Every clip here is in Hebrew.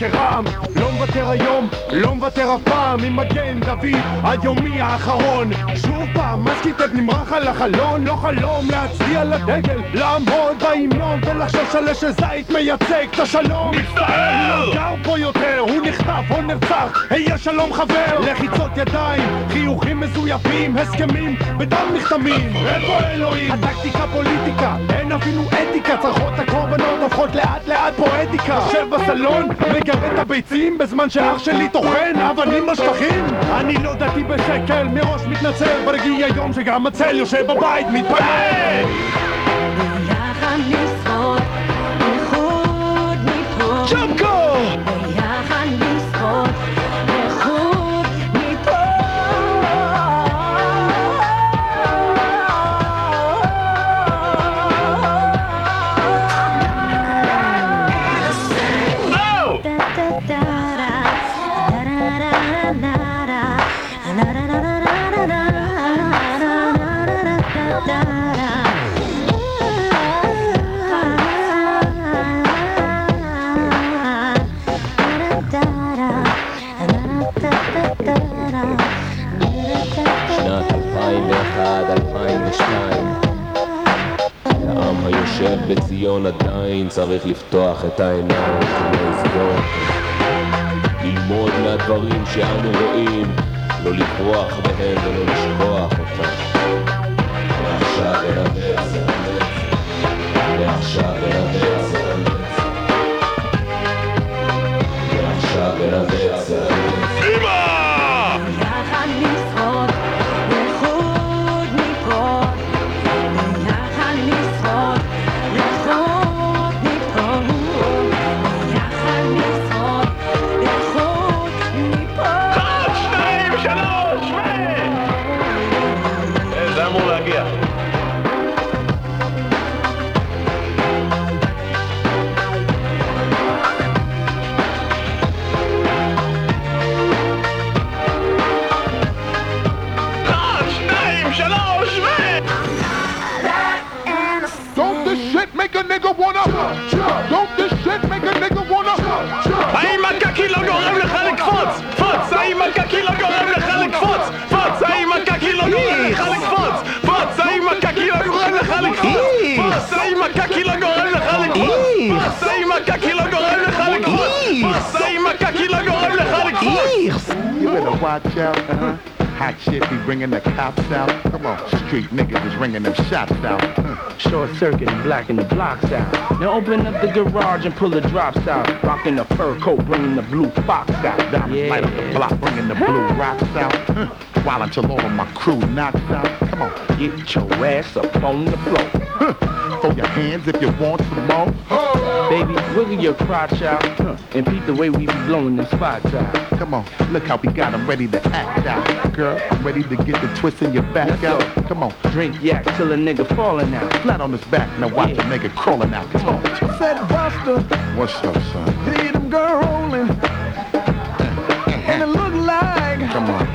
Keram מוותר היום, לא מוותר אף פעם עם מגן דוד עד יומי האחרון. שוב פעם, מסקיטב נמרח על החלון לא חלום להצדיע לדגל לעמוד בהמנון ולחשוש על אש זית מייצג את השלום. מצטער! לא גר פה יותר, הוא נחטף או נרצח. היה שלום חבר! לחיצות ידיים, חיוכים מזויפים הסכמים בדם נחתמים. איפה אלוהים? הטקטיקה פוליטיקה, אין אפילו אתיקה. צרחות הקורבנות הופכות לאט לאט פואטיקה. יושב בסלון, מגרד את הביצים בזמן שאח שלי טוחן אבנים בשטחים. אני לא דתי בשקל, מראש מתנצל. ברגיע יום שגם הצל יושב בבית מתפלל צריך לפתוח את העיניים ולסגור ללמוד מהדברים שאנו רואים לא לברוח מהם ולא לשכוח אותם. ועכשיו אל גורם לך לקפוץ? פוץ! האם הקקי לא גורם לך לקפוץ? פוץ! האם הקקי לא גורם לך לקפוץ? פוץ! האם הקקי לא גורם לך לקפוץ? פוץ! האם הקקי לא גורם לך לקפוץ? פוץ! האם הקקי לא גורם לך לקפוץ? פוץ! האם הקקי לא גורם לך לקפוץ? You better watch out, huh? Hot shit be bringing the cops out. Come on, street niggas is ringing them shots out. Huh. Hmm. Short circuit and blacking the blocks out. Now open up the garage and pull the drops out. Rocking the fur coat, bringing the blue fox out. Diamonds light up the block, bringing the blue rocks out. Huh. While until all of my crew knocks out. Come on, Get your ass up on the floor. huh. throw your hands if you want some more. Baby, wiggle your crotch out. And peep the way we be blowing this spot out. Come on, look how we got 'em ready to act out. Girl, I'm ready to get the twist in your back Let's out. go. Come on, Drink yak till a nigga falling out. flat on his back. Now watch Yeah. a nigga crawling out. Come on. Said Buster, What's up, son? see them girl rolling. And it look like Come on.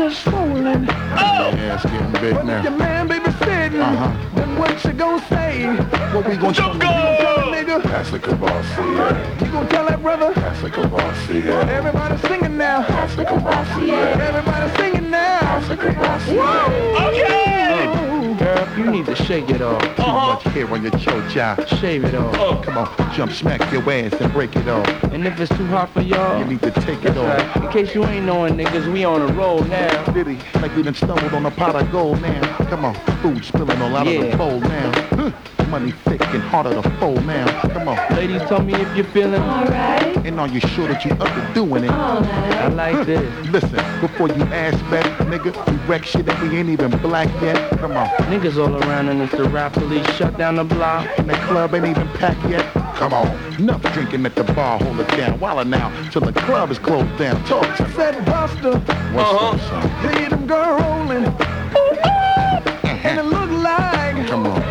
Are swollen. Yeah, it's getting big Your now. man baby sitting. Uh-huh. Then what you gonna say? What we gonna gonna tell a nigga? That's like a boss, yeah. You gonna tell that brother? That's like a boss, yeah. Everybody singing now. That's like a boss, yeah. Everybody singing now. That's like a boss, yeah. Okay! You need to shake it off. Too uh-huh. much hair on your chocha. Shave it off. Oh. Come on, jump, smack your ass and break it off. And if it's too hot for y'all, You need to take it off. right. In case you ain't knowing, niggas, we on a roll now. Diddy, like we done stumbled on a pot of gold now. Come on, food spilling all out of the Yeah. bowl now. Huh. Money thick and harder to fold man. Come on, Ladies, tell me if you're feeling Alright, and are you sure that you up to doing it? I like hmm. this. Listen, before you ask back, nigga, we wreck shit that we ain't even black yet. Come on, Niggas all around and it's the rap police shut down the block. and the club ain't even packed yet. Come on, enough drinking at the bar, hold it down. While now, till the club is closed down. Talk to me. Said Buster, What's uh-huh. up, son? see them girl rolling. Uh-huh. And it look like Come on.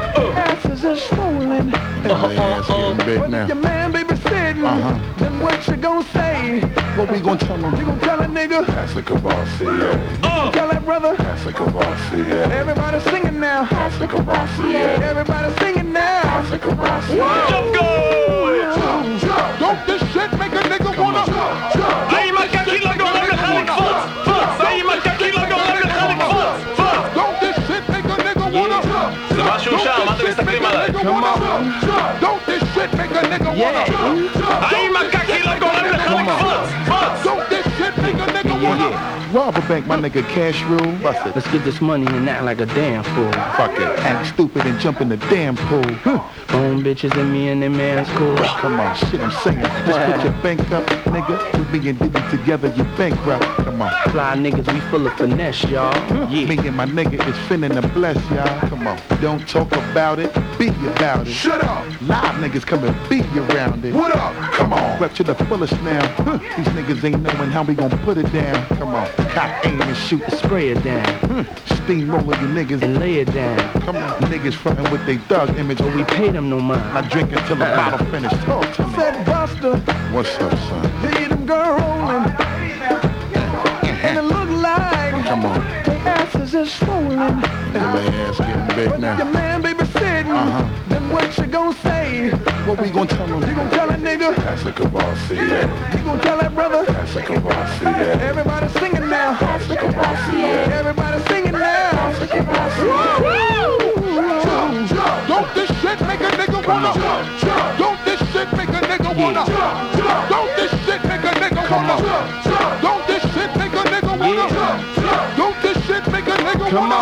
And oh, ass oh, getting big now. Your man, baby, sitting. Uh-huh. Then what you gonna say? What we gonna tell him? You gonna tell a nigga? That's the Cabassier. Uh. Tell that brother? That's the Cabassier. Everybody singing now. That's the Cabassier. Everybody singing now. That's the Cabassier. Jump, go! Jump, jump. Don't this shit make a nigga Come wanna... On. Jump, jump. Don't this shit make a nigga wanna. Ahí macaquila a la Don't Rob a bank, my nigga, cash rule. Bust it. Let's get this money and act like a damn fool. Fuck it. Act stupid and jump in the damn pool. Huh. Phone bitches and me and them man's cool. Come on, shit, I'm singing. Just put your bank up, nigga. We me and Diddy together, you bankrupt. Come on. Fly niggas, we full of finesse, y'all. Yeah. Me and my nigga is finna to bless y'all. Come on. Don't talk about it, be about it. Shut up. Live niggas come and be around it. What up? Come on. Rep to the fullest now. Huh. These niggas ain't knowing how we gon' put it down. Come on. Cock aim and shoot. Spray it down Huh. Steamroller you niggas. and lay it down. Come on. Niggas frontin' with they thug image. But We pay them no mind. I drink until the bottle finish. Talk to me. Said Buster, What's up, son? see them girl rolling. And it look like Come on. their asses is swollen. Your ass getting big Your now. man baby sitting. Uh-huh what you gon' say? What we gon' tell them? You gon' tell that nigga? That's like a bossy, yeah. You gon' tell that brother? That's like a bossy, yeah. Everybody singing now. That's like a bossy, yeah. Everybody singing now. That's like a bossy, yeah. Don't this shit make a nigga wanna jump. Don't this shit make a nigga wanna jump. Don't this shit make a nigga wanna jump. Don't this shit make a nigga wanna jump. Don't this shit make a nigga wanna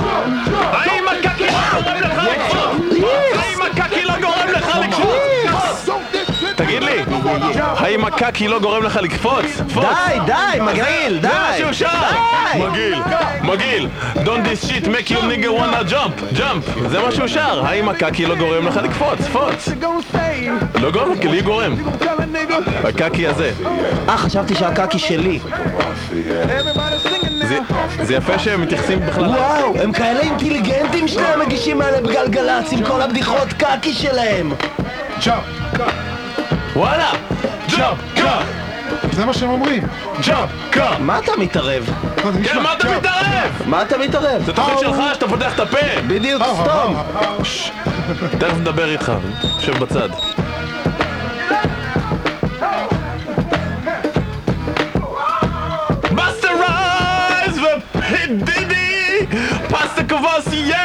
jump. I ain't a cocky, I don't wanna jump. תגיד לי, האם הקקי לא גורם לך לקפוץ? קפוץ! די, די, מגעיל, זה מה די. שהוא שר! די! מגעיל, מגעיל, Don't this shit make you nigga wanna jump, jump, זה מה שהוא שר, האם הקקי לא גורם לך לקפוץ, say? לא גורם, כי לי גורם. הקקי הזה, אה, חשבתי שהקקי שלי. זה- יפה שהם מתייחסים בכלל, וואו, הם כאלה אינטליגנטים שני המגישים האלה בגלגלצ עם כל הבדיחות קקי שלהם. וואלה, ג'אמפ, קאפ, זה מה שהם אומרים. ג'אמפ, קאפ, מה אתה מתערב? כן, מה אתה מתערב? מה אתה מתערב? זה תוכנית שלך שאתה פותח את הפה, בדיוק, סתום. תכף נדבר איתך, יושב בצד. Busta Rhymes ו P. Diddy, Pass the Courvoisier,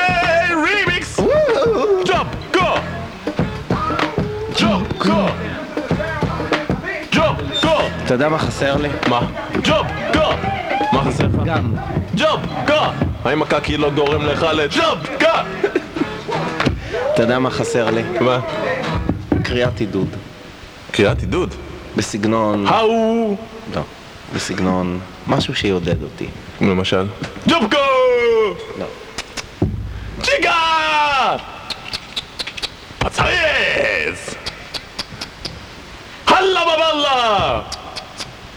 אתה יודע מה חסר לי? מה? ג'ופ, גו! מה חסר לך? גם. ג'ופ, גו! האם הקקי לא גורם לך לג'ופ, גו! אתה יודע מה חסר לי? מה? קריאת עידוד. קריאת עידוד. בסגנון... האו! לא. בסגנון... משהו שיעודד אותי. למשל? ג'ופקו! לא.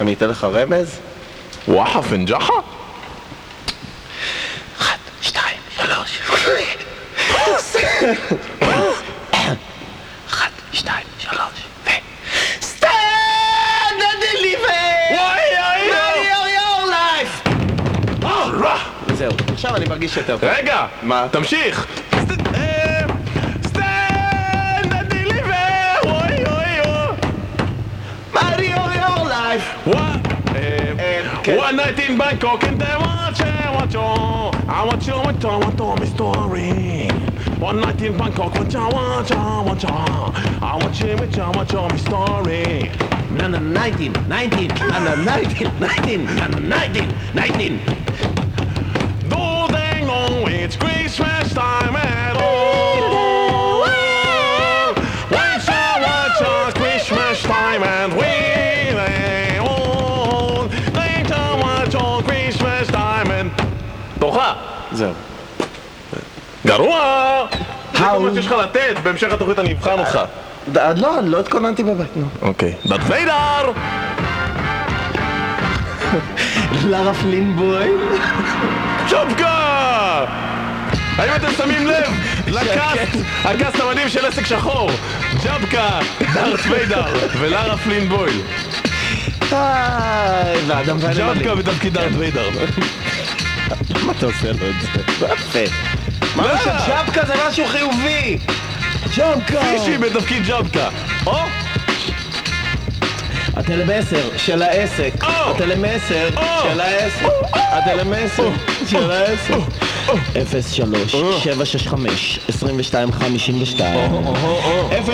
אני אתן לך רמז? וואחה פנג'חה? אחת, שתיים, שלוש. אחת, שתיים, שלוש, ו... סטנד דליבר! וואי איי! your life! זהו, עכשיו אני מרגיש יותר טוב. רגע! מה? תמשיך! Night in Bangkok and they watch eh, it, watch you. I want you, want you, want my story. One night in Bangkok, watch you, watch you, watch. I want you, you, want you, my story. No, no, 19, 19, no, no, 19, 19, no, no, 19, 19. Do they know it's Christmas time eh, גרוע! זה כל מה שיש לך לתת, בהמשך התוכנית אני אבחן אותך. ד- לא, לא התכוננתי בבית, נו. אוקיי. דת ויידר! לארה פלינבוי. צ'ופקה! האם אתם שמים לב לקאסט, הקאסט המדהים של עסק שחור? ג'בקה, דארת ויידר ולארה פלין בויל. ג'בקה בתפקיד דארת ויידר. למה אתה עושה לו את זה? לא יפה. מה לא. שג'בקה זה משהו חיובי! ג'בקה! פישי בתפקיד ג'בקה. או, הטלמסר של העסק. או! הטלמסר או! של העסק. הטלמסר של העסק. 03 765 2252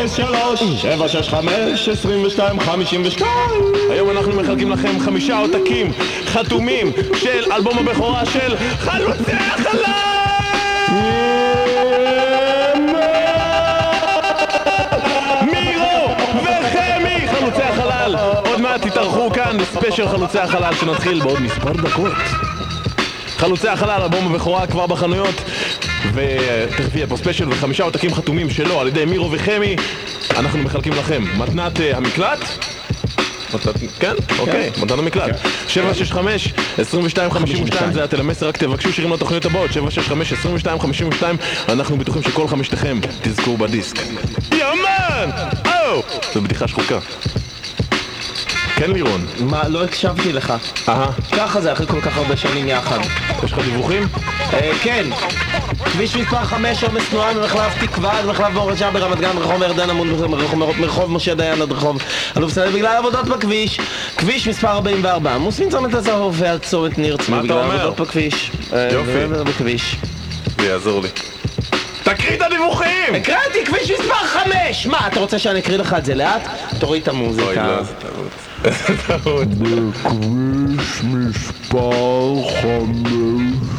03 765 2252 היום אנחנו מחלקים לכם חמישה עותקים חתומים של אלבום הבכורה של חלוצי החלל! בספיישל חלוצי החלל שנתחיל בעוד מספר דקות. חלוצי החלל, אלבום הבכורה כבר בחנויות ותכף יהיה פה ספיישל וחמישה עותקים חתומים שלו על ידי מירו וחמי. אנחנו מחלקים לכם מתנת אה, המקלט? מתנת, כן? אוקיי, מתנת המקלט. 765 2252 זה הטלמסר, רק תבקשו שירים לתוכניות הבאות. 765 2252 אנחנו בטוחים שכל חמשתכם תזכו בדיסק. יאמן! או! זו בדיחה שחוקה כן לירון? מה, לא הקשבתי לך. אהה, ככה זה אחרי כל כך הרבה שנים יחד. יש לך דיווחים? אה, כן. כביש מספר 5 עומס תנועה ממחלף תקווה עד מחלף מורשה ברמת גן רחוב ירדן עמוד מרחוב- משה דיין עד רחוב אלוף שדה בגלל עבודות בכביש. כביש מספר 44 עמוס מצומת הצהוב ועד צומת ניר צבי בגלל? עבודות בכביש. אה, יופי. זה יעזור לי. תקריא את הדיווחים! הקראתי כביש מספר 5 מה אתה רוצה שאני אקריא לך את זה לאט? תוריד את המוזיקה בכביש מספר חמש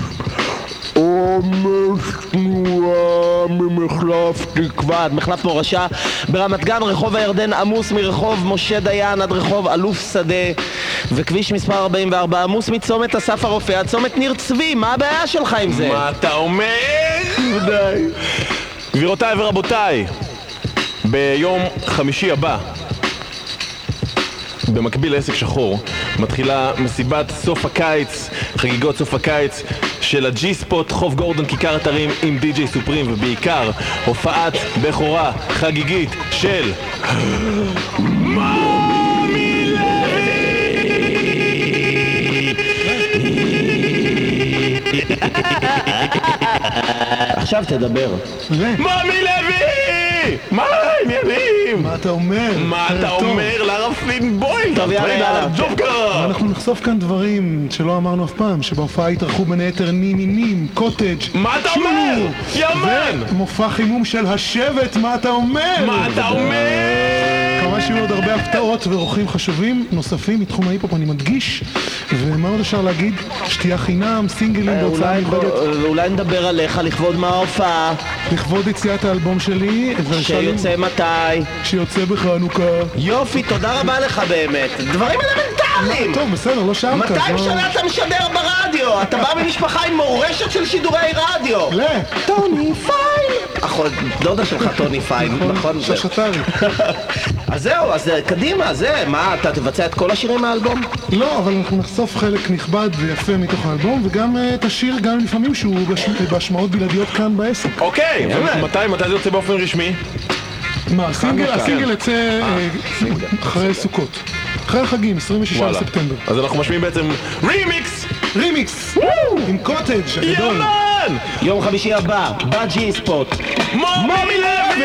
עומס תנועה ממחלף תקווה עד מחלף מורשה ברמת גן רחוב הירדן עמוס מרחוב משה דיין עד רחוב אלוף שדה וכביש מספר 44 עמוס מצומת אסף הרופא עד צומת ניר צבי מה הבעיה שלך עם זה? מה אתה אומר? די. גבירותיי ורבותיי, ביום חמישי הבא, במקביל לעסק שחור, מתחילה מסיבת סוף הקיץ, חגיגות סוף הקיץ של הג'י ספוט, חוף גורדון, כיכר אתרים עם די.ג'יי סופרים, ובעיקר הופעת בכורה חגיגית של... עכשיו תדבר מומי לוי! מה העניינים? מה אתה אומר? מה אתה אומר לרפלין בוינג? טוב, יאללה, יאללה. ג'ובקה! אנחנו נחשוף כאן דברים שלא אמרנו אף פעם, שבהופעה יתארחו בין היתר ניני נים, קוטג', מה אתה אומר? יאמן! ומופע חימום של השבט, מה אתה אומר? מה אתה אומר? כמובן שיהיו עוד הרבה הפתעות ואורחים חשובים נוספים מתחום ההיפ-הופ, אני מדגיש, ומה עוד אפשר להגיד? שתייה חינם, סינגלים בהוצאה אולי, מיוחדת, אולי נדבר עליך לכבוד מה ההופעה. לכבוד יציאת האלבום שלי, שיוצא מתי? שיוצא בחנוכה. יופי תודה רבה לך באמת. דברים אלמנטריים טוב, בסדר, לא שאלת. 200 אז לא- שנה אתה משדר ברדיו, אתה בא ממשפחה עם מורשת של שידורי רדיו. לא, טוני פיין. אחות, דודה שלך טוני פיין, נכון? זה. ששתרי. אז זהו, אז אה, קדימה, זה, מה, אתה תבצע את כל השירים מהאלבום? לא, אבל אנחנו נחשוף חלק נכבד ויפה מתוך האלבום, וגם אה, את השיר, גם לפעמים שהוא בהשמעות בלעדיות כאן בעסק. אוקיי, מתי מתי זה יוצא באופן רשמי? מה, הסינגל. הסינגל יצא אה, אחרי סוכות. אחרי החגים, 26 וואלה. בספטמבר. אז אנחנו משמיעים בעצם רימיקס! רימיקס! עם קוטג' הגדול. יאמן! יום חמישי הבא, ב G Spot. מומי לוי!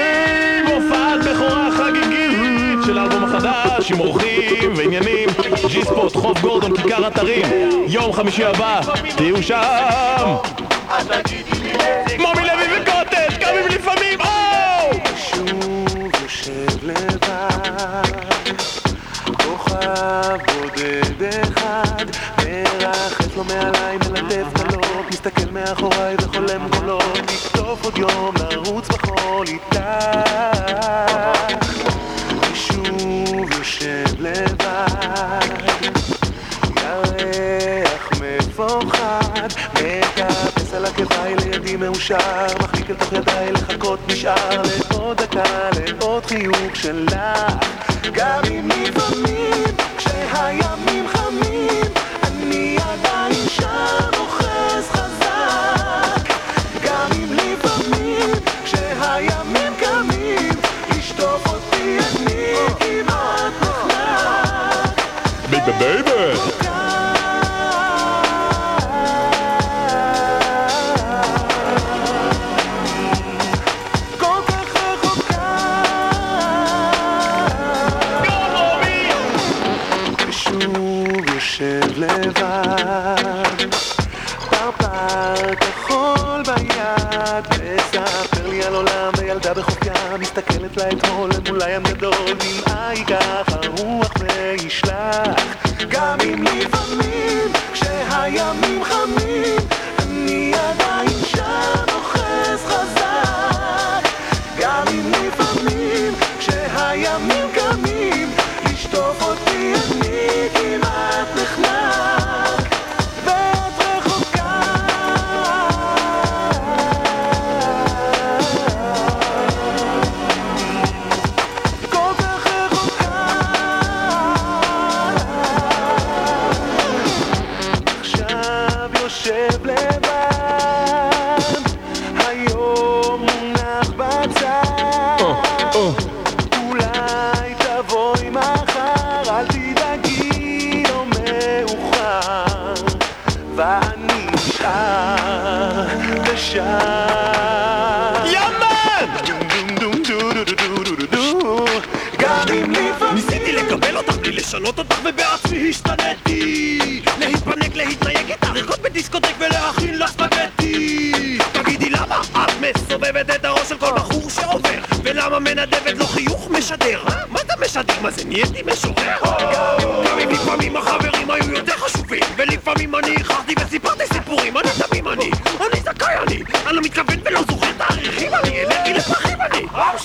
הופעת בכורה חגיגית של האלבום החדש עם אורחים ועניינים ג'י ספוט, חוף גורדון, כיכר אתרים יום חמישי הבא, תהיו שם! מומי לוי וקוטג' בודד אחד, מרחף לו מעליי, מלטף קלות, מסתכל מאחוריי וחולם גולות, לקטוף עוד יום, לרוץ בחול איתך, מאושר, מחליק אל תוך ידיי לחכות נשאר. לעוד דקה, לעוד חיוך שלך, גם אם לפעמים כשהימים kafahua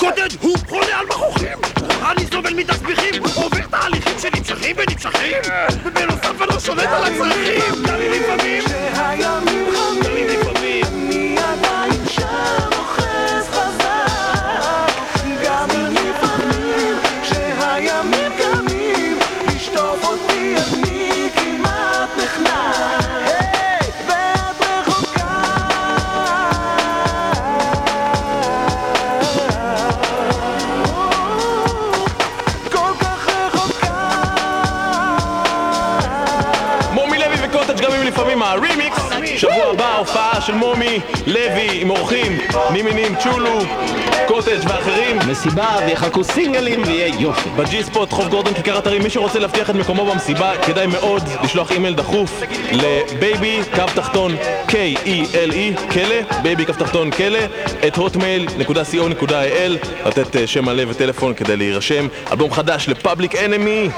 קוטג' הוא חולה על מכוחים אני סובל מתסביכים עובר תהליכים שנמשכים ונמשכים ובנוסף אני לא שולט על הצרכים. גם אם לפעמים של מומי לוי עם אורחים נימינים צ'ולו קוטג' ואחרים מסיבה ויחלקו סינגלים ויהיה יופי. ב G Spot, חוף גורדון, כיכר אתרים, מי שרוצה להבטיח את מקומו במסיבה, כדאי מאוד לשלוח אימייל דחוף ל baby, קו תחתון, K-E-L-E, כלא, baby, קו תחתון, כלא, at hotmail.co.il, לתת אה, שם מלא וטלפון כדי להירשם. אלבום חדש ל Public Enemy.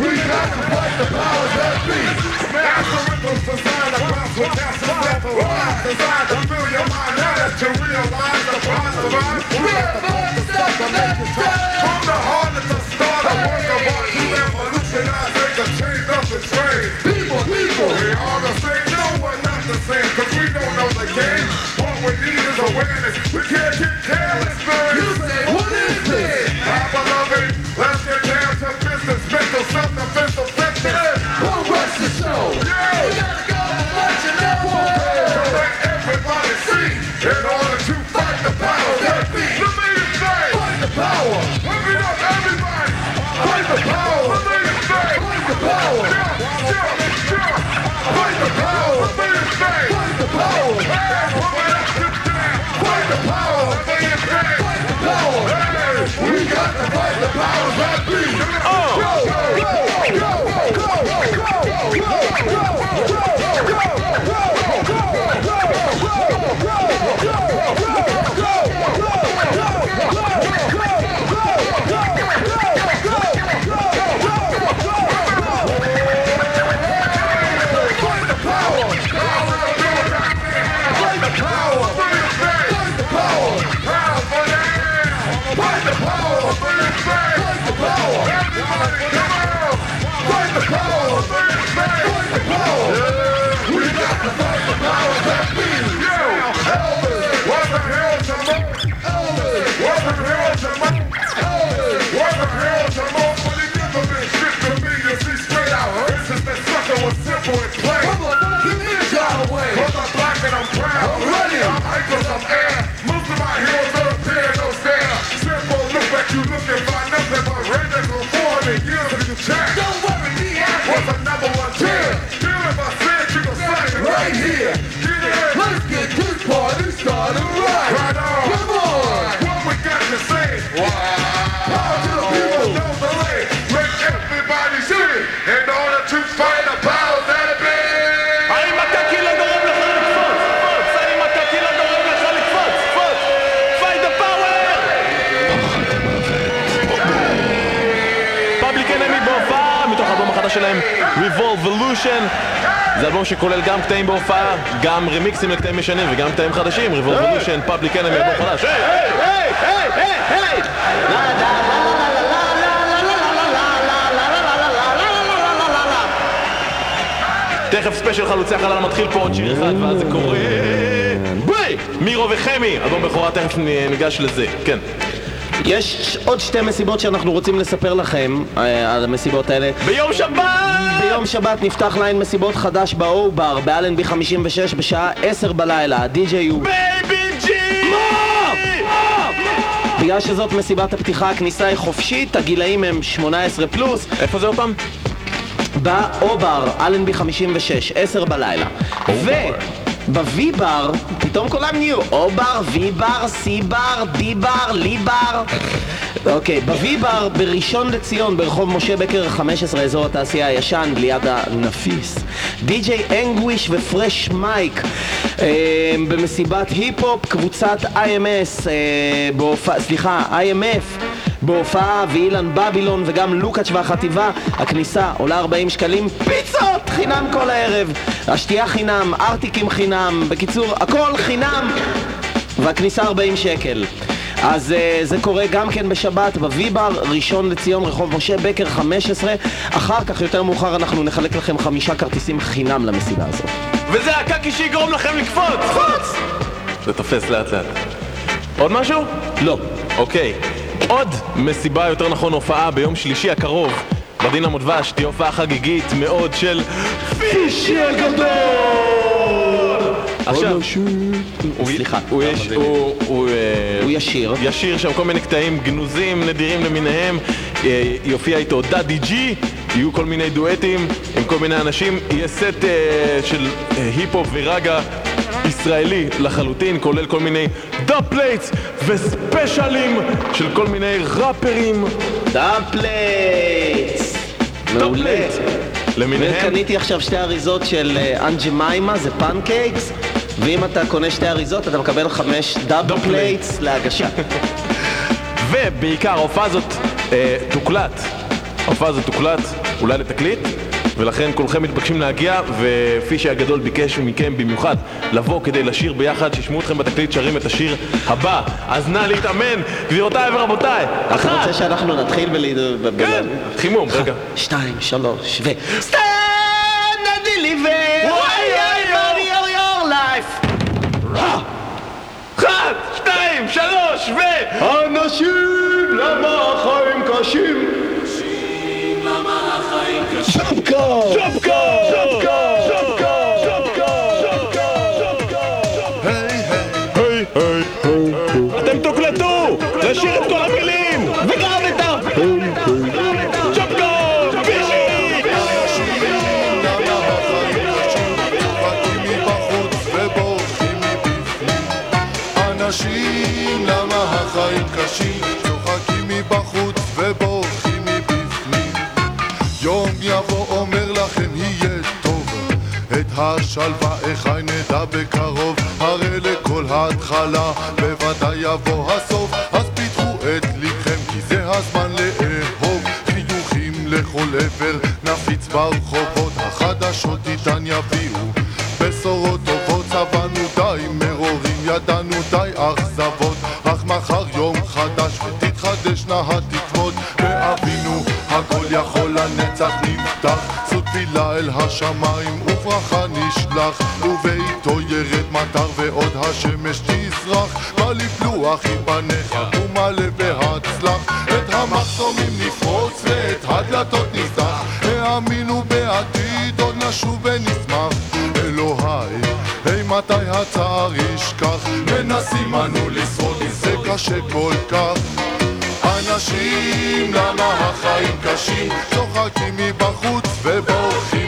We got to fight the powers that be. Rhythms designed to cross with massive level. Designed to fill your mind now that you realize the positive. We have to stop the next From the heart at the start, I work about to revolutionize, make a change of the trade. People, people, we are the same. No, we're not the same, we don't know the game. Never זה אלבום שכולל גם קטעים בהופעה, גם רמיקסים לקטעים ישנים וגם קטעים חדשים, Revolverlution, Public Enemy, אלבום חדש. היי! היי, היי, היי, היי! תכף ספיישל חלוצי החלל מתחיל פה עוד שיר אחד ואז זה קורה ביי! מירו וחמי, אלבום בכורה תכף ניגש לזה, כן. יש עוד שתי מסיבות שאנחנו רוצים לספר לכם אה, על המסיבות האלה. ביום שבת! ביום שבת נפתח ליין מסיבות חדש באו-בר באלנבי 56 בשעה 10 בלילה. הדי-ג'יי הוא... בייבי ג'י! בגלל שזאת מסיבת הפתיחה, הכניסה היא חופשית, הגילאים הם 18 פלוס. איפה זה עוד פעם? באו-בר, אלנבי 56, 10 בלילה. ובווי-בר, פתאום כולם נהיו או-בר, וי-בר, סי-בר, די-בר, לי-בר. אוקיי, בווי-בר בראשון לציון, ברחוב משה בקר 15, אזור התעשייה הישן, ליד הנפיס. די.ג'יי אנגוויש ופרש מייק אה, במסיבת היפ-הופ, קבוצת IMS, אה, סליחה, IMF. בהופעה ואילן בבילון וגם לוקאץ' והחטיבה הכניסה עולה 40 שקלים פיצות חינם כל הערב השתייה חינם, ארטיקים חינם בקיצור הכל חינם והכניסה 40 שקל אז uh, זה קורה גם כן בשבת בוויבר, ראשון לציון, רחוב משה בקר 15 אחר כך, יותר מאוחר, אנחנו נחלק לכם חמישה כרטיסים חינם למסיבה הזאת וזה הקקי שיגרום לכם לקפוץ! קפוץ! זה תופס לאט לאט. עוד משהו? לא. אוקיי. עוד מסיבה, יותר נכון הופעה ביום שלישי הקרוב בדינמו דבש, תהיה הופעה חגיגית מאוד של פישי הגדול! עכשיו, הוא- סליחה, הוא יש- הוא- הוא אה, הוא ישיר. ישיר שם כל מיני קטעים גנוזים, נדירים למיניהם. אה, יופיע איתו דאדי ג'י, יהיו כל מיני דואטים עם כל מיני אנשים, יהיה סט אה, של היפ-הופ ורגה ישראלי לחלוטין, כולל כל מיני dubplates וספיישלים של כל מיני ראפרים. dubplates! מעולה. למיניהם. וקניתי עכשיו שתי אריזות של אה, Aunt Jemima, זה פנקייקס ואם אתה קונה שתי אריזות אתה מקבל חמש double plates להגשה. ובעיקר ההופעה הזאת אה, תוקלט, ההופעה הזאת תוקלט אולי לתקליט ולכן כולכם מתבקשים להגיע ופישי הגדול ביקש מכם במיוחד לבוא כדי לשיר ביחד, שישמעו אתכם בתקליט שרים את השיר הבא. אז נא להתאמן, גבירותיי ורבותיי. אתה אחת, רוצה שאנחנו נתחיל ול... כן, חימום, רגע. שתיים, שלוש, ו... ו... אנשים, למה החיים קשים? אתם תוקלטו! לשיר את כל המילים! וגם את ה... שופקו! פישי! אנשים, למה החיים קשים? צוחקים מבחוץ אחי נדע בקרוב, הרי לכל ההתחלה בוודאי יבוא הסוף, אז פיתחו את ליבכם כי זה הזמן לאהוב, חיוכים לכל עבר נפיץ ברחובות, החדשות איתן יביאו אל השמיים וברכה נשלח וביתו ירד מטר ועוד השמש תזרח מה לפלוח עם פניך ומלא בהצלח את המחסומים נפרוץ ואת הדלתות נפתח האמינו בעתיד עוד נשוב ונשמח אלוהי, מתי הצער ישכח? מנסים אנו לשרוד, זה קשה כל כך. אנשים, למה החיים קשים? צוחקים מבחוץ ובורחים.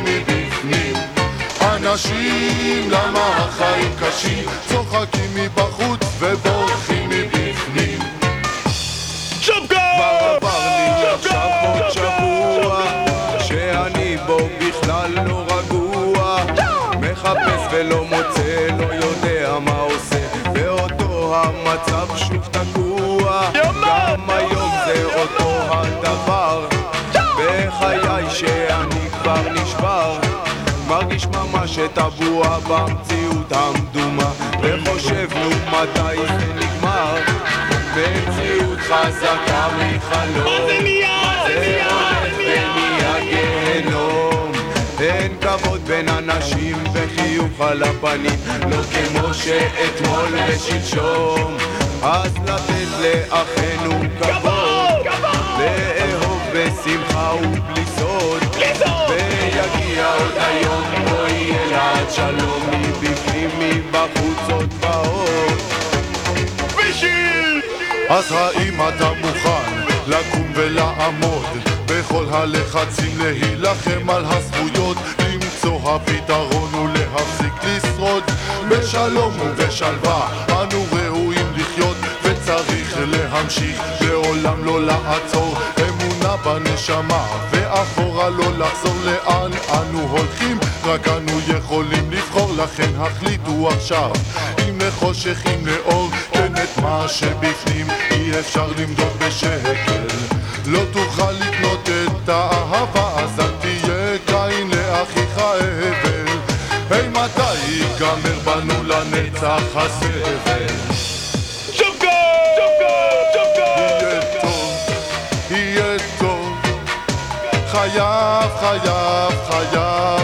אנשים, למה החיים קשים? צוחקים מבחוץ ובורחים מבפנים. שופקו! כבר עבר לי עכשיו עוד שבוע שאני בו בכלל לא רגוע מחפש ולא מוצא, הבועה במציאות המדומה וחושב נו מתי זה נגמר? במציאות חזקה מחלום. זה הולך ונהיה גיהנום? אין כבוד בין אנשים וחיוך על הפנים לא כמו שאתמול ושלשום. אז לתת לאחינו כבוד! לאהוב בשמחה ובלי עוד היום בו יהיה שלום מבפנים מבחוץ עוד אז האם אתה מוכן לקום ולעמוד בכל הלחצים? להילחם על הזכויות למצוא הפתרון ולהפסיק לשרוד. בשלום ובשלווה אנו ראויים לחיות וצריך להמשיך לעולם לא לעצור אמונה בנשמה ואחורה לא לחזור לאן אנו הולכים. רק אנו יכולים לבחור לכן החליטו עכשיו. אם לחושך אם לאור כן את מה שבפנים אי אפשר למדוד בשקל. לא תוכל לקנות את האהבה אז אל תהיה קין לאחיך אבל. היי מתי ייגמר בנו לנצח הסבל חייב, חייב, חייב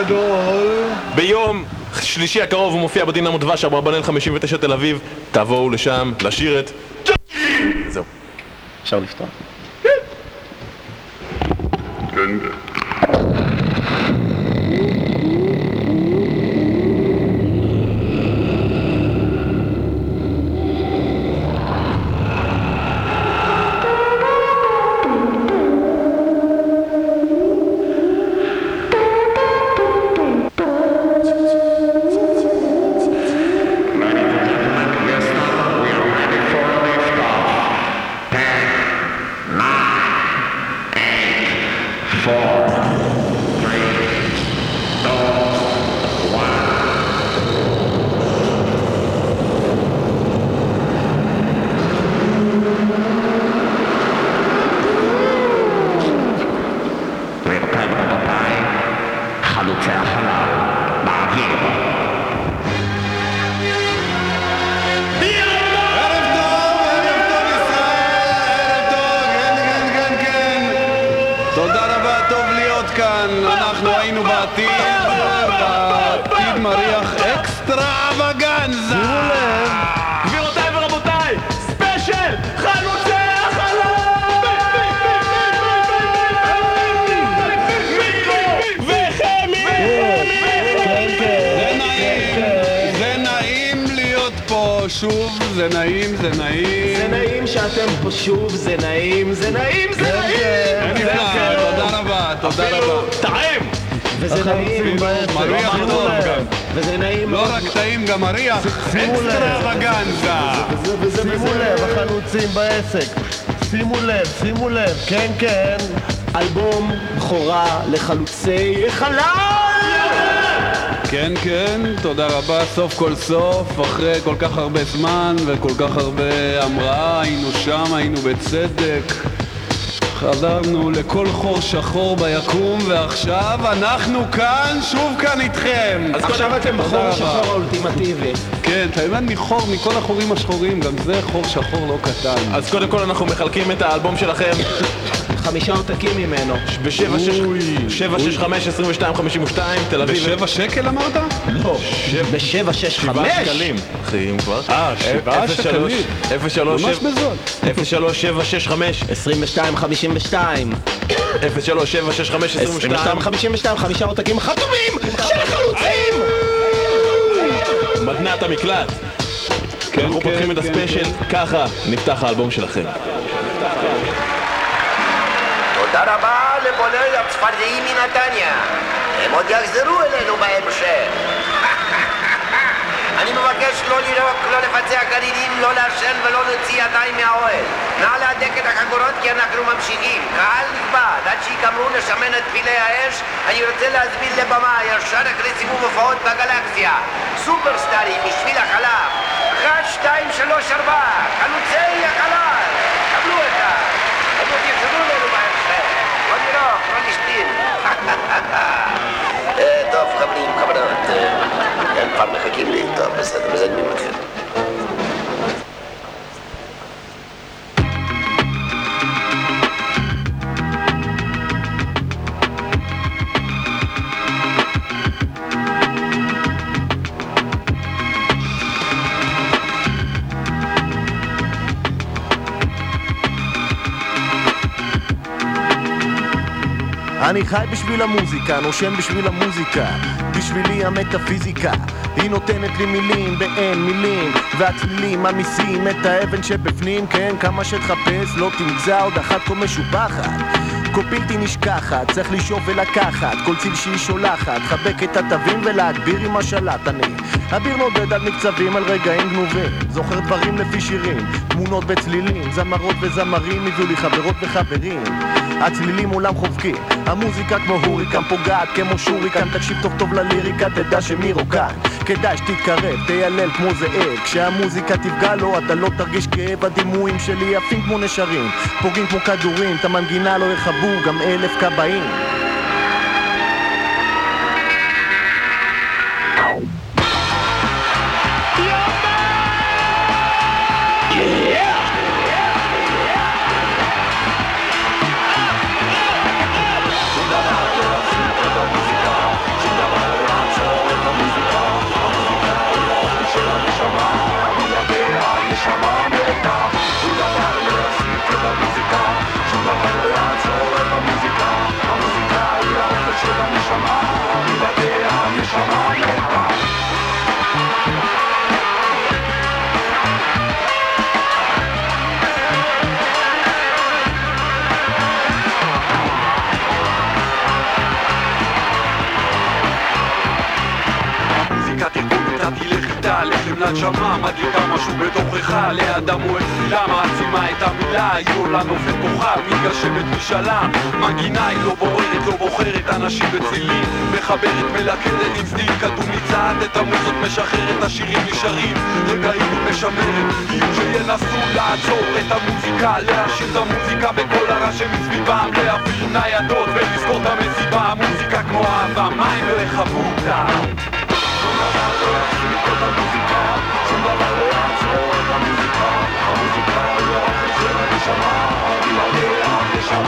הגדול ביום שלישי הקרוב הוא מופיע בדינמו דבש, אברבנאל 59 תל אביב תבואו לשם לשיר את זהו. אפשר לפתוח. שוב, זה נעים, זה נעים. זה נעים שאתם פה שוב, זה נעים, זה נעים, זה נעים! זה נפלא, תודה רבה, תודה רבה. טעים! וזה נעים, מריח טוב גם. וזה נעים לא רק טעים, גם מריח אקסטרווגנזה. שימו לב, החלוצים בעסק. שימו לב, שימו לב, כן, כן. אלבום בכורה לחלוצי חלל! כן, כן, תודה רבה, סוף כל סוף, אחרי כל כך הרבה זמן וכל כך הרבה המראה, היינו שם, היינו בצדק. חזרנו לכל חור שחור ביקום, ועכשיו אנחנו כאן, שוב כאן איתכם. אז עכשיו אתם בחור. שחור האולטימטיבי. כן, אתה יודע, מחור, מכל החורים השחורים, גם זה חור שחור לא קטן. אז קודם כל אנחנו מחלקים את האלבום שלכם חמישה עותקים ממנו. ב-765-2252, תל אביב. בשבע שקל אמרת? לא, בשבע, שש, שבעה חמש? שקלים. אחי, אם כבר. אה, שבעה שקלים. 03 ממש בזול. 03765 22, 52. 03765 22, 52, חמישה עותקים חתומים של חלוצים! מתנת המקלט. כן, אנחנו כן, פותחים את כן, הספיישל, ככה נפתח האלבום שלכם. תודה רבה לבוני הצפרדעים מנתניה. הם עוד יחזרו אלינו בהמשך. אני מבקש לא לירוק, לא לפצח גרעינים, לא לעשן ולא להוציא ידיים מהאוהל. נא להדק את החגורות כי אנחנו ממשיכים. קהל נכבד, עד שיגמרו לשמן את פילי האש, אני רוצה להזמין לבמה ישר אחרי סיבוב הופעות בגלקסיה. סופרסטארים משביל החלב. אחת, שתיים, שלוש, ארבע. חלוצי החלל. קבלו אותה. עוד יחזרו. noch, noch nicht hier. Äh, doch, hab ich ihm, Kamerad. Ein paar Mechakim, ich bin da, besser, besser, besser, besser, besser, אני חי בשביל המוזיקה, נושם בשביל המוזיקה בשבילי המטאפיזיקה. היא נותנת לי מילים באין מילים והצלילים ממיסים את האבן שבפנים. כן, כמה שתחפש לא תמצא עוד אחת כה משובחת. כה בלתי נשכחת, צריך לשאוף ולקחת. כל ציל שהיא שולחת, חבק את התווים ולהגביר עם השלט. אני אביר נודד על מקצבים, על רגעים גנובים. זוכר דברים לפי שירים, תמונות בצלילים זמרות וזמרים הביאו לי חברות וחברים. הצלילים מולם חובקים המוזיקה כמו הוריקן פוגעת כמו שוריקן. תקשיב טוב טוב לליריקה תדע שמירו כאן כדאי שתתקרב, תיילל כמו זאב. כשהמוזיקה תפגע לו אתה לא תרגיש כאב. הדימויים שלי יפים כמו נשרים פוגעים כמו כדורים, את המנגינה לא יכבו גם אלף כבאים לחם לנשמה, מדליקה משהו בתוכך, לאדם הוא תפילה, מעצימה את המילה, היא עולה נופת כוכב, מתגשמת משאלה, מנגינה היא לא בוררת, לא בוחרת, אנשים בצלילים, מחברת, מלכדת צליל כתוב מצעד, את המוזות משחררת, השירים נשארים, רגעים משמרת, יהיו שינסו לעצור את המוזיקה, להשאיר את המוזיקה בכל הרע שמסביבם, להעביר ניידות ולזכור את המסיבה, המוזיקה כמו אהבה, מים לא יכבו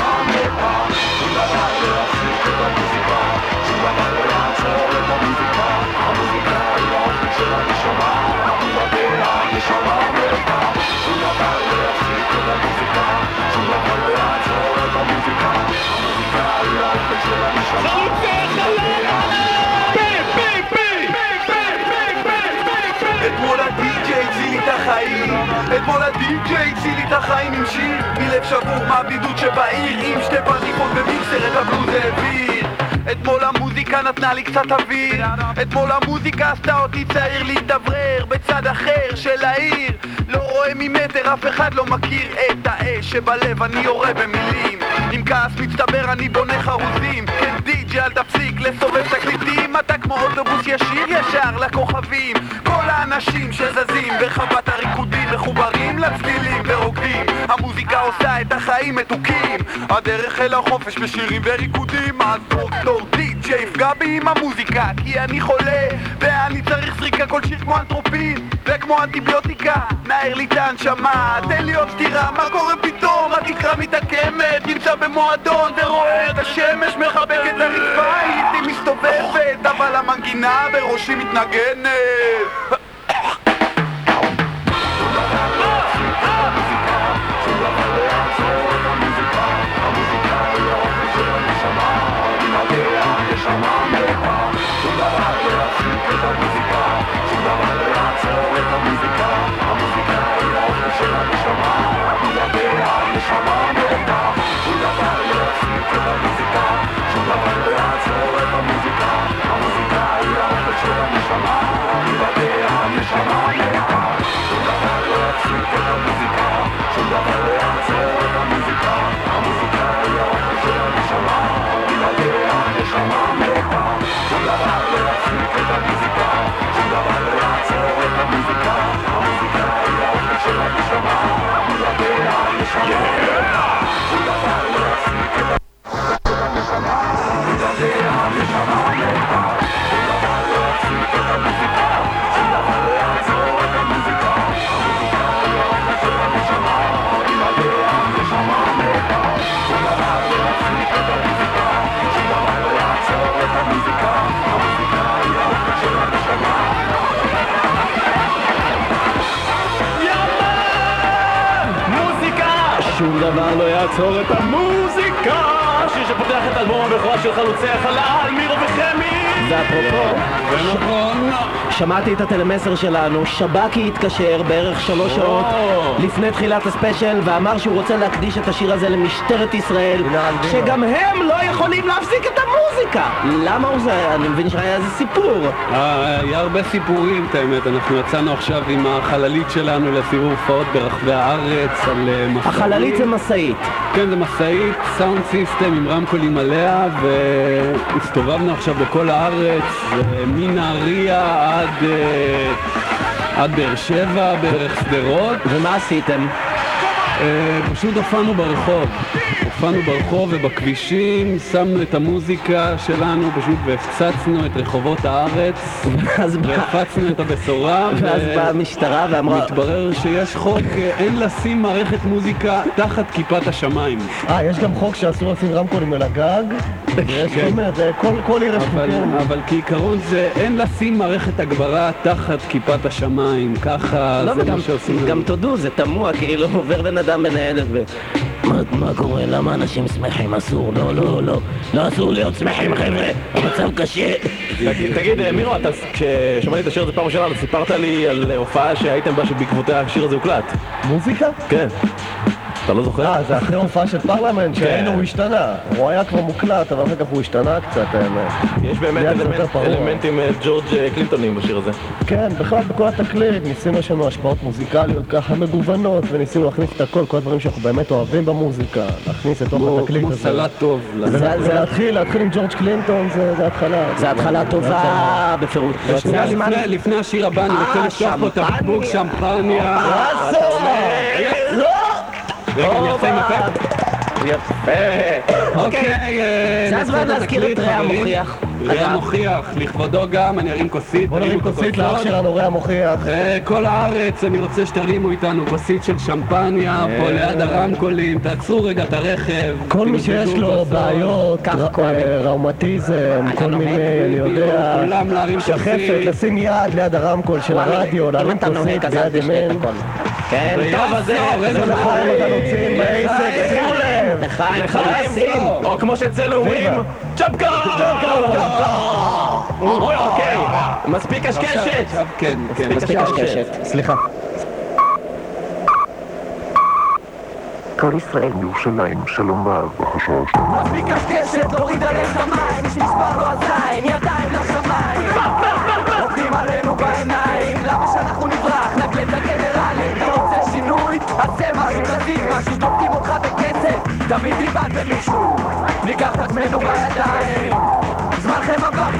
אותה. אתמול אתמול הדי-ג'יי הציל את החיים עם שיר. מלב שבור מהבדידות שבעיר עם שתי פטיפות במיקסר את הבלוז העביר אתמול המוזיקה נתנה לי קצת אוויר. אתמול המוזיקה עשתה אותי צעיר להתדברר בצד אחר של העיר. לא רואה ממטר, אף אחד לא מכיר את האש שבלב אני יורה במילים. עם כעס מצטבר אני בונה חרוזים. כן די-ג'יי אל תפסיק לסובב תקליטים. אתה כמו אוטובוס ישיר ישר לכוכבים. כל האנשים שזזים בחוות הריקודים מחוברים לצלילים ורוקדים המוזיקה עושה את החיים מתוקים. הדרך אל החופש בשירים וריקודים. אז דוקטור די.ג'יי יפגע בי עם המוזיקה כי אני חולה ואני צריך זריקה. כל שיר כמו אנתרופין וכמו אנטיביוטיקה. נער לי את הנשמה תן לי עוד סטירה. מה קורה פתאום? התקרה מתעקמת נמצא במועדון ורואה את השמש מחבקת לרצפה. איתי מסתובבת אבל המנגינה בראשי מתנגנת דבר לא יעצור את המוזיקה! שיר שפותח את אלבום הבכורה של חלוצי החלל, מירו וחמי! זה אפרופו. נכון. שמעתי את הטלמסר שלנו, שב"כי התקשר בערך שלוש שעות לפני תחילת הספיישל ואמר שהוא רוצה להקדיש את השיר הזה למשטרת ישראל שגם הם לא יכולים להפסיק את המוזיקה! למה הוא זה? אני מבין שהיה איזה סיפור. אה, היה הרבה סיפורים, את האמת. אנחנו יצאנו עכשיו עם החללית שלנו לסיבוב הופעות ברחבי הארץ על אה, משאית. החללית זה משאית. כן, זה משאית, סאונד סיסטם עם רמקולים עליה, והסתובבנו עכשיו בכל הארץ, אה, מנהריה עד, אה, עד באר שבע, בערך שדרות. ומה עשיתם? אה, פשוט הופענו ברחוב. הופענו ברחוב ובכבישים, שמנו את המוזיקה שלנו פשוט והפצצנו את רחובות הארץ והפצנו את הבשורה ואז באה המשטרה ואמרה... מתברר שיש חוק, אין לשים מערכת מוזיקה תחת כיפת השמיים. אה, יש גם חוק שאסור לשים רמקולים על הגג? יש כל מיני, זה כל- כל עיר יש אבל, חוקים. אבל כעיקרון זה אין לשים מערכת הגברה תחת כיפת השמיים, ככה לא, זה מה שעושים. גם תודו, זה תמוה, כאילו עובר בן אדם בניידת. מה, מה קורה? למה אנשים שמחים? אסור, לא, לא, לא. לא אסור להיות שמחים, חבר'ה. המצב קשה. תגיד, אה, מירו, אתה, כששמעתי את השיר הזה פעם ראשונה, סיפרת לי על הופעה שהייתם בה שבעקבותיה השיר הזה הוקלט. מוזיקה? כן. אתה לא זוכר? אה, זה אחרי הופעה של פרלמנט, שהיינו, הוא השתנה. הוא היה כבר מוקלט, אבל אחר כך הוא השתנה קצת, האמת. יש באמת. אלמנטים אה, ג'ורג' אה, קלינטונים בשיר הזה. כן, בכלל בכל התקליט ניסינו, יש לנו השפעות מוזיקליות ככה מגוונות, וניסינו להכניס את הכל, כל הדברים שאנחנו באמת אוהבים במוזיקה, להכניס לתוך התקליט כמו הזה. סלט טוב. זה- להתחיל, להתחיל עם ג'ורג' קלינטון, זה התחלה. זה התחלה טובה, הזמן- לפני- השיר הבא אני רוצה אה, לפתוח פה את הבקבוק שמפניה. אה, לא! רגע, אני אעשה עם הפה. יפה. אוקיי, אה, זה הזמן להזכיר את רע חברים. מוכיח. רע אגב. מוכיח, לכבודו גם, אני ארים כוסית. בוא נרים כוסית. לאח שלנו, רע מוכיח. אה, כל הארץ, אני רוצה שתרימו איתנו כוסית של שמפניה, פה ליד הרמקולים, תעצרו רגע את הרכב. כל מי שיש לו בעיות, אה, ראומטיזם, כל מיני, אני יודע, כולם להרים שחפת. לשים יד ליד הרמקול של הרדיו, להרים כוסית ביד ימין. כן, טוב, אז זה... זה לחיים החלוצים בעסק, שימו לב! לחיים, לחיים, חלוצים. או כמו שאצלנו אומרים, צ'פקה! אוי, אוקיי, מספיק קשקשת! כן, כן. מספיק קשקשת. סליחה. כל ישראל מירושלים, שלום ואהב, בחשש. מספיק קשקשת, להוריד עליך מים, שנשבר לו הזין, ידיים לשמיים. עובדים עלינו בעיניים, למה שאנחנו נברח? תזיז, משהו דופקים אותך בכסף, תמיד תיבד במישהו, ניקח את עצמנו בידיים. זמנכם עבר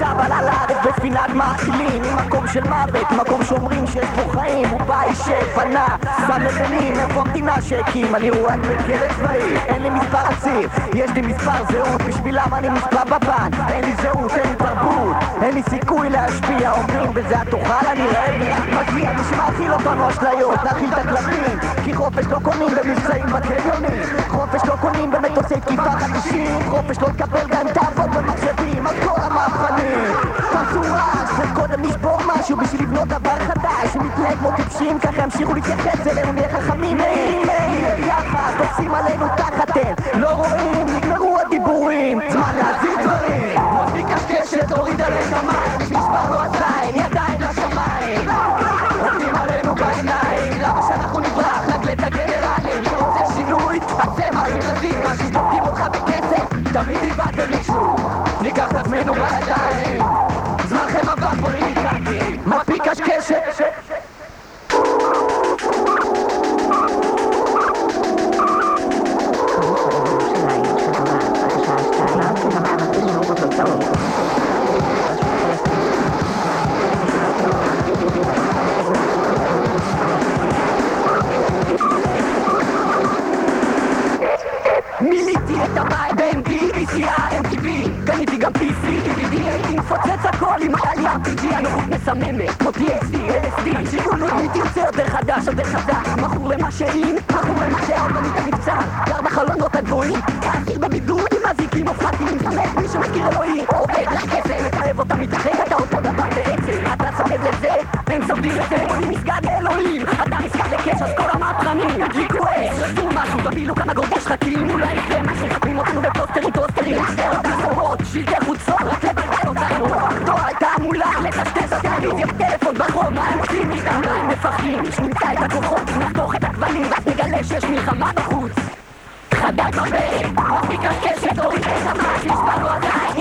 פוליטיקה, סבא לארץ בספינת מאכילים ממקום של מוות, מקום שאומרים שיש בו חיים הוא בית שבנה שם לבנים, איפה המדינה שהקים? אני אני בכלא צבאי אין לי מספר עציר, יש לי מספר זהות בשבילם אני מספר בבן אין לי זהות, אין לי תרבות אין לי סיכוי להשפיע אומרים בזה את תאכל אני רעב. מגיע מי שמאכיל אותנו אשליות נאכיל את הקלפים כי חופש לא קונים במבצעים בקניונים חופש לא קונים במטוסי תקיפה חדשים חופש לא לקבל גם תעבוד במחשבים על כל רעש וקודם נשבור משהו בשביל לבנות דבר חדש. מתנהג כמו טיפשים ככה ימשיכו להתייחס אלינו נהיה חכמים. ביחד תופסים עלינו תחת הם לא רואים נגמרו הדיבורים. זמן להזיז דברים. מספיק קשקשת הוריד עליהם המים נשבר לו הזין ידיים VCR, MTV קניתי גם PC, DVD הייתי מפוצץ הכל עם היה RPG הנוחות מסממת כמו TXD, LSD תקשיבו לו מי תרצה יותר חדש, יותר חזק. מכור למה שאין, מכור למה שעוד לא ניתן מבצע גר בחלונות הגבוהים אסיר בבידוד עם אזיקים הופעתי חמש מי שמכיר אלוהים עובד לכסף, מתערב אותה מתרחק אתה אותו דבר בעצם. אתה לב לזה, הם סובלים את זה. עולים מסגד לאלוהים אתה מסגד לקש אז כל המהפכנים. ידליקו אש רצו משהו תבילו כמה גורדי שחקים. אולי יקרה משהו חפים אותנו טוסטרים סרט מסורות שלטי חוצות לבלבל אותנו תואר תעמולה לטשטש טלוויזיה וטלפון ברחוב מה הם עושים מאיתנו מה הם את את שיש מלחמה בחוץ בפה, מספיק הקשת, תוריד את המס, לו עדיין,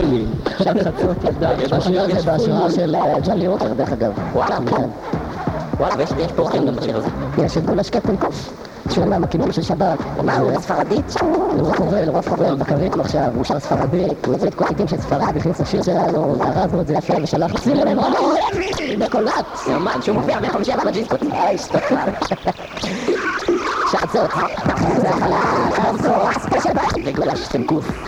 שלי, שם חצות ידיים, השיר הזה בהשראה של ג'ון לירוטר דרך אגב. וואלה, כן. וואלה, ויש יש פה אורחים גם בשיר הזה. יש את גולה שקפנקוף, שיר מהמקימים של שבת. מה, הוא ספרדית? הוא חובל, רוב חובל בקריטם עכשיו, הוא שר ספרדית, הוא הביא את כל העיתים של ספרד, הכניס לשיר שלנו, ארזנו את זה יפה ושלח אצלי אליהם רמון, בקולט, יומן, שהוא מופיע 157 בג'יסקוט. היי, הסתכל. שעצות, זה החלה, חזור, ספיישל בית,